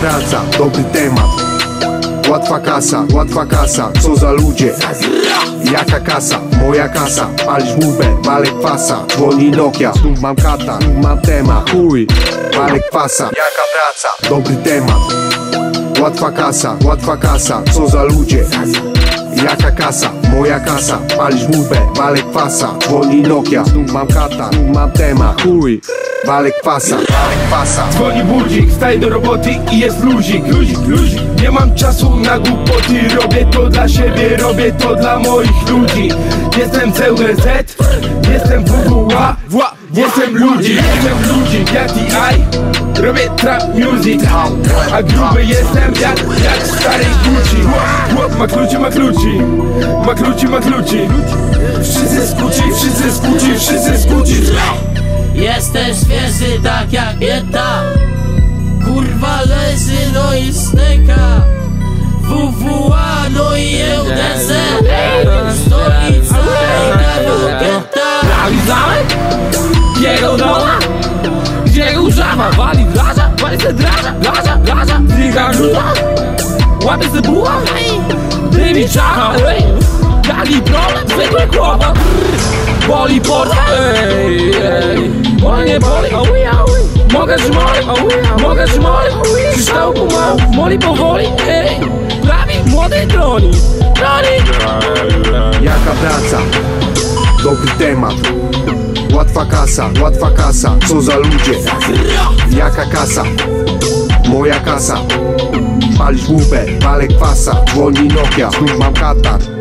praca, dobry temat. Łatwa kasa, łatwa kasa, co za ludzie? Jaka kasa, moja kasa. Palisz łubę, walek kwasa. Dzwoni Nokia, tu mam kata, tu mam temat. Chuj, walek kwasa. Jaka praca, dobry temat. Łatwa kasa, łatwa kasa, co za ludzie? Jaka kasa, moja kasa. Palisz łubę, walek kwasa. Dzwoni Nokia, tu mam kata, tu mam temat. Chuj, walek kwasa, walek kwasa Dzwoni budzik, staję do roboty i jest luzik, luzik, luzik. Nie mam czasu na głupoty, robię to dla siebie, robię to dla moich ludzi. Jestem CUZ, jestem WWA, wła, jestem ludzi, jestem ludzi, jak TI Robię trap music, a gruby jestem jak, jak stary Gucci. Chłop ma kluczy, ma kluczy, ma kluczy, ma kluczy. Wszyscy skuci, wszyscy skuci, wszyscy skuci Jesteś świeży tak jak bieta Kurwa leży no i sneka WWA no i LDZ Stolica i zamek? Jego dola? Gdzie go użawa? Wali draża? Wali se draża? Draża? Draża? Dyga żuta? Łapie se buła? Dymi czacha? Jaki problem? Zwykły chłopak Boli porta? Ej, ej Boli Mogę czy moli? Mogę czy moli? Krzysztołku mam Moli powoli? Ej Prawi młodej broni Broni Jaka praca? Dobry temat Łatwa kasa, łatwa kasa, co za ludzie Jaka kasa? Moja kasa Palisz łupę, palę kwasa Dzwoni Nokia, tu mam katar